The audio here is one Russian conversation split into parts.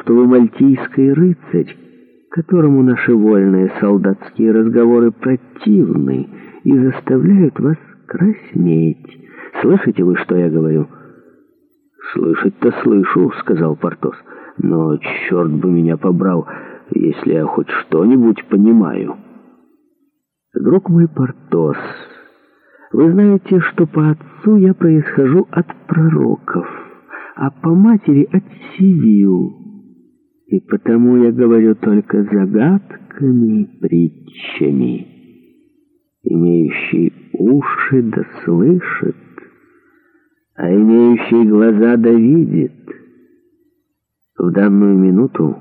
что вы мальтийский рыцарь, которому наши вольные солдатские разговоры противны и заставляют вас краснеть. Слышите вы, что я говорю?» «Слышать-то слышу», — сказал Портос. «Но черт бы меня побрал, если я хоть что-нибудь понимаю». «Друг мой Портос, вы знаете, что по отцу я происхожу от пророков, а по матери от Сивилл. И потому я говорю только загадками, притчами. Имеющий уши да слышит, а имеющий глаза да видит. В данную минуту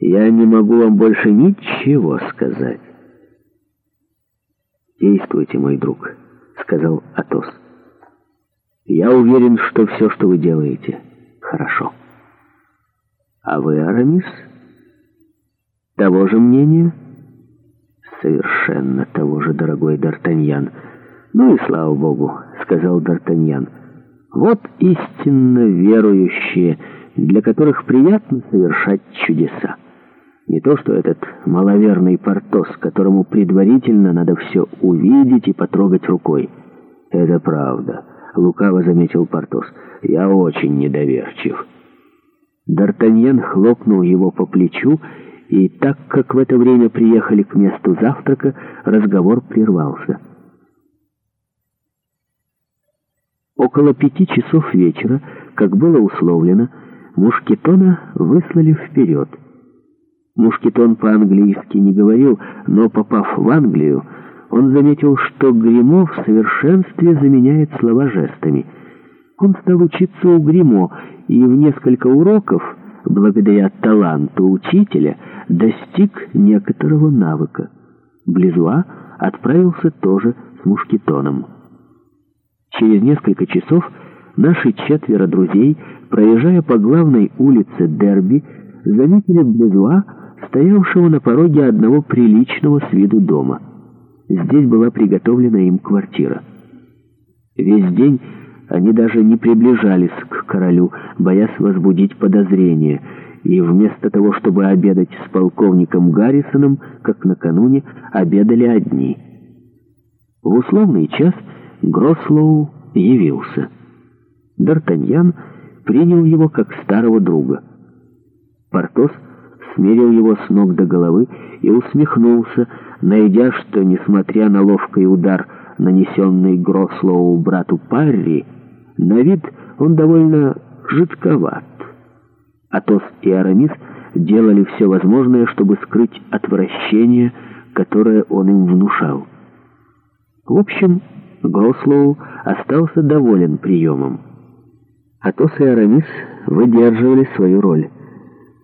я не могу вам больше ничего сказать. «Действуйте, мой друг», — сказал Атос. «Я уверен, что все, что вы делаете, хорошо». А вы, Арамис, того же мнения? Совершенно того же, дорогой Д'Артаньян. Ну и слава богу, сказал Д'Артаньян. Вот истинно верующие, для которых приятно совершать чудеса. Не то, что этот маловерный Портос, которому предварительно надо все увидеть и потрогать рукой. Это правда, лукаво заметил Портос. Я очень недоверчив. Д'Артаньян хлопнул его по плечу, и так как в это время приехали к месту завтрака, разговор прервался. Около пяти часов вечера, как было условлено, Мушкетона выслали вперед. Мушкетон по-английски не говорил, но, попав в Англию, он заметил, что Гримов в совершенстве заменяет слова жестами — он стал учиться у Гримо и в несколько уроков, благодаря таланту учителя, достиг некоторого навыка. Близуа отправился тоже с мушкетоном. Через несколько часов наши четверо друзей, проезжая по главной улице Дерби, заметили Близуа, стоявшего на пороге одного приличного с виду дома. Здесь была приготовлена им квартира. Весь день они даже не приближались к королю, боясь возбудить подозрения, и вместо того, чтобы обедать с полковником Гаррисоном, как накануне, обедали одни. В условный час Грослоу явился. Д'Артаньян принял его как старого друга. Портос смерил его с ног до головы и усмехнулся, найдя, что, несмотря на ловкий удар нанесенный Грослоу брату Парри, на вид он довольно жидковат. Атос и Арамис делали все возможное, чтобы скрыть отвращение, которое он им внушал. В общем, Грослоу остался доволен приемом. Атос и Арамис выдерживали свою роль.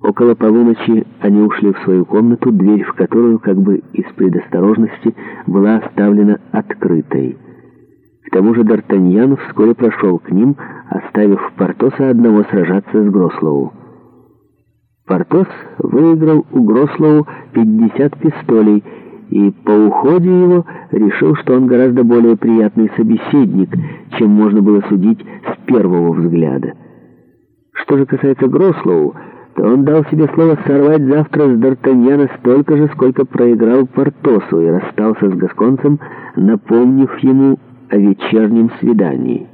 Около полуночи они ушли в свою комнату, дверь в которую, как бы из предосторожности, была оставлена открытой. К тому же Д'Артаньян вскоре прошел к ним, оставив Портоса одного сражаться с Грослоу. Портос выиграл у Грослоу 50 пистолей и по уходе его решил, что он гораздо более приятный собеседник, чем можно было судить с первого взгляда. Что же касается Грослоу, то он дал себе слово сорвать завтра с Д'Артаньяна столько же, сколько проиграл Портосу и расстался с Гасконцем, напомнив ему о вечернем свидании.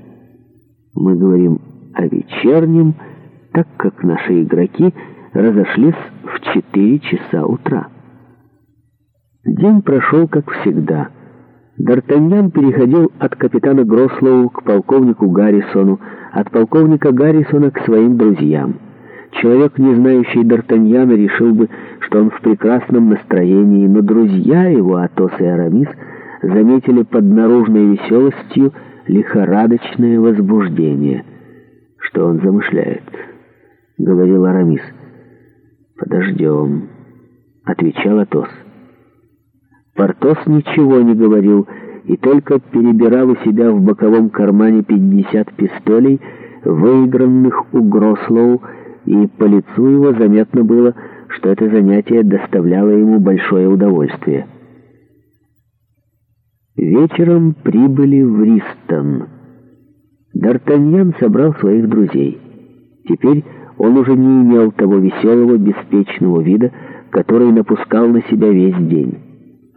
Мы говорим о вечернем, так как наши игроки разошлись в 4 часа утра. День прошел как всегда. Д'Артаньян переходил от капитана Грослоу к полковнику Гаррисону, от полковника Гаррисона к своим друзьям. Человек, не знающий Д'Артаньяна, решил бы, что он в прекрасном настроении, но друзья его, Атос и Арамис, заметили под наружной веселостью лихорадочное возбуждение. «Что он замышляет?» — говорил Арамис. «Подождем», — отвечал Атос. Портос ничего не говорил и только перебирал у себя в боковом кармане 50 пистолей, выигранных у Грослоу, и по лицу его заметно было, что это занятие доставляло ему большое удовольствие. Вечером прибыли в Ристон. Д'Артаньян собрал своих друзей. Теперь он уже не имел того веселого, беспечного вида, который напускал на себя весь день.